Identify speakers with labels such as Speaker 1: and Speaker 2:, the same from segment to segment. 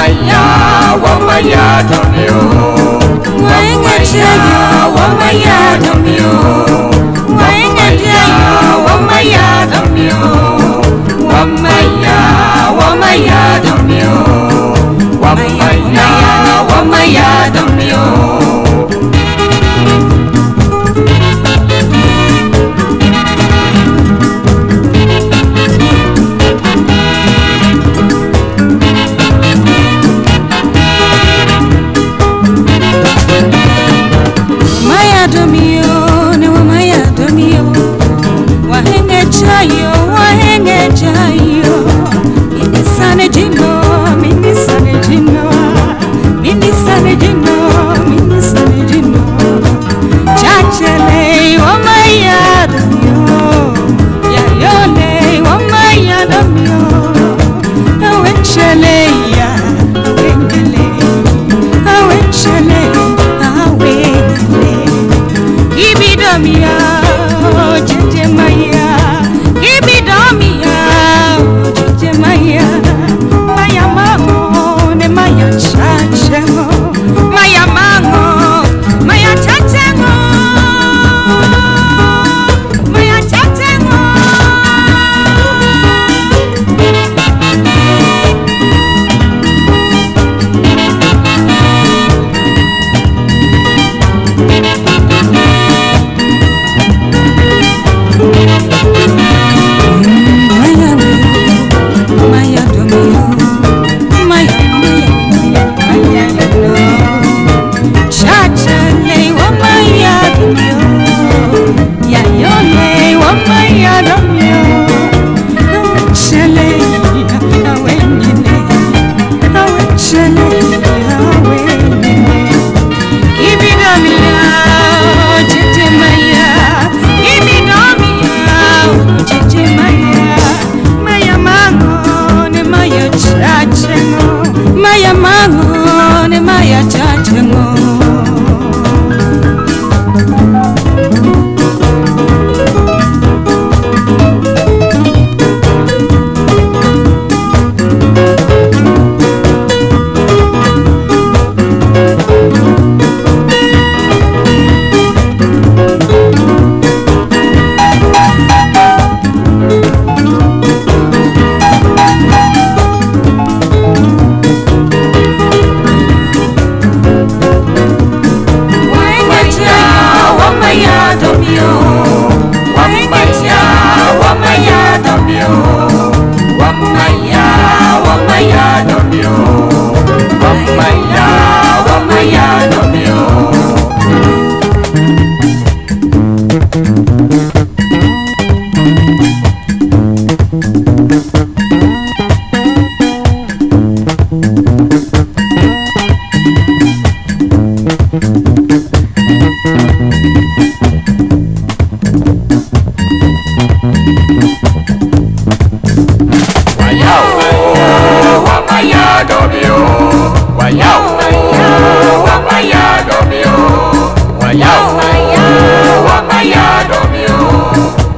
Speaker 1: wamaya wamaya domio wamaya wamaya domio wamaya wamaya domio wamaya wamaya domio wamaya wamaya domio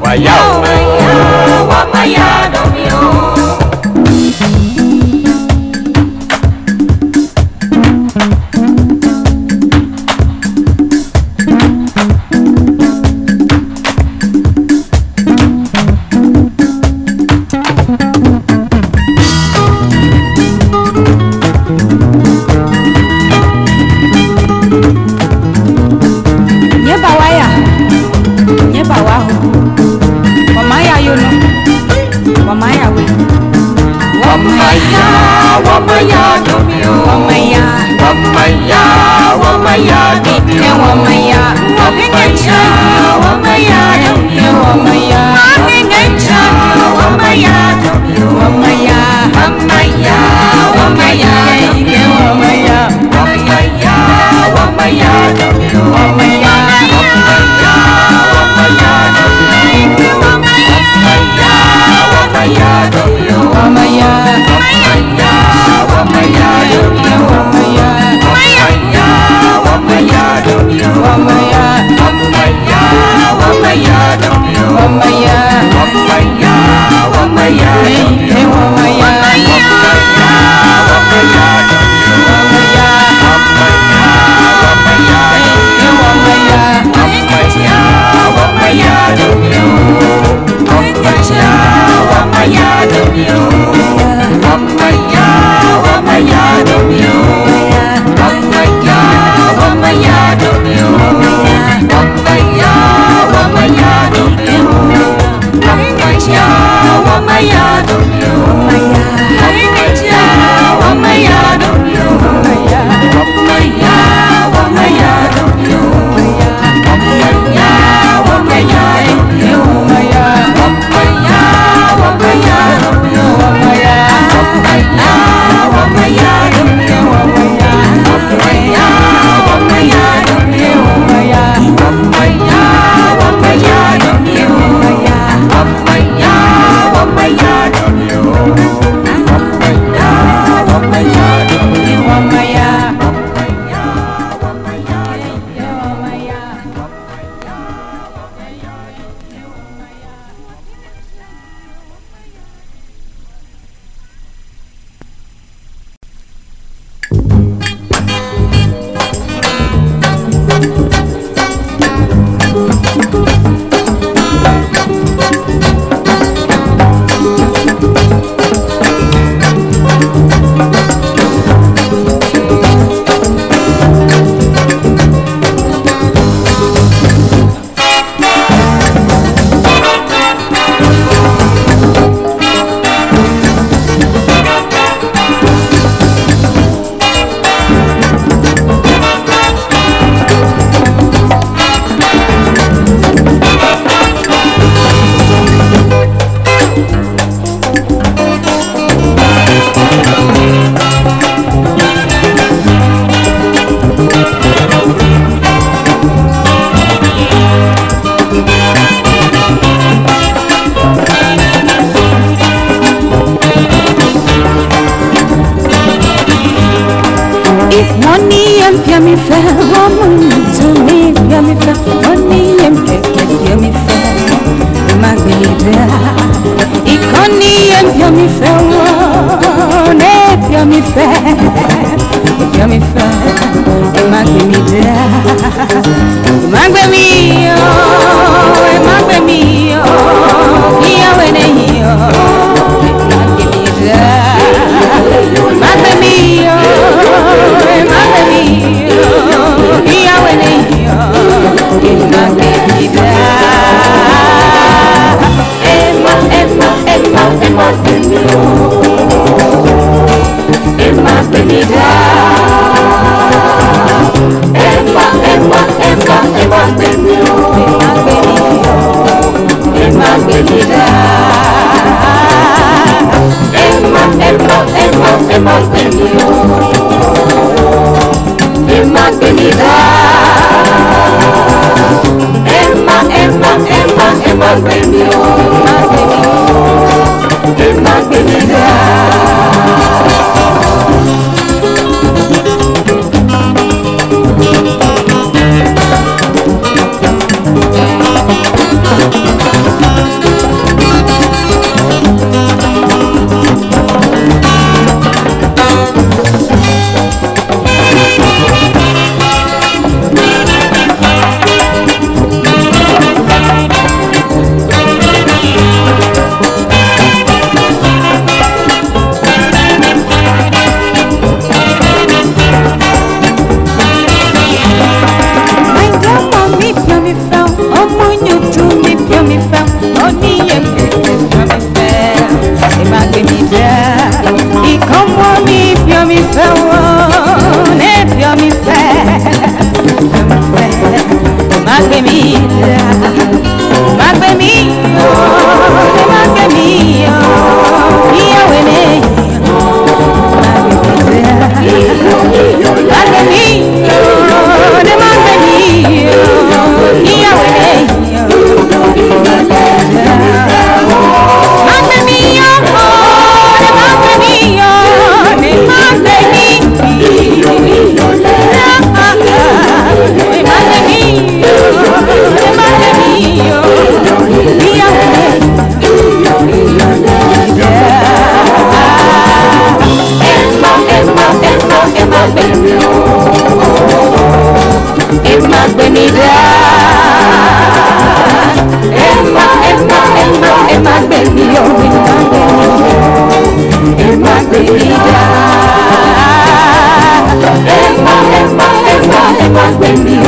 Speaker 1: wamaya wamaya wamaya hear me fair, woman. To me, hear me fair, money and take hear me fair. My baby, ìkànnì yẹn hear me fair, one hear me fair, hear fair. My baby, my baby. Emma, Emma, Emma, Emma, Emma, when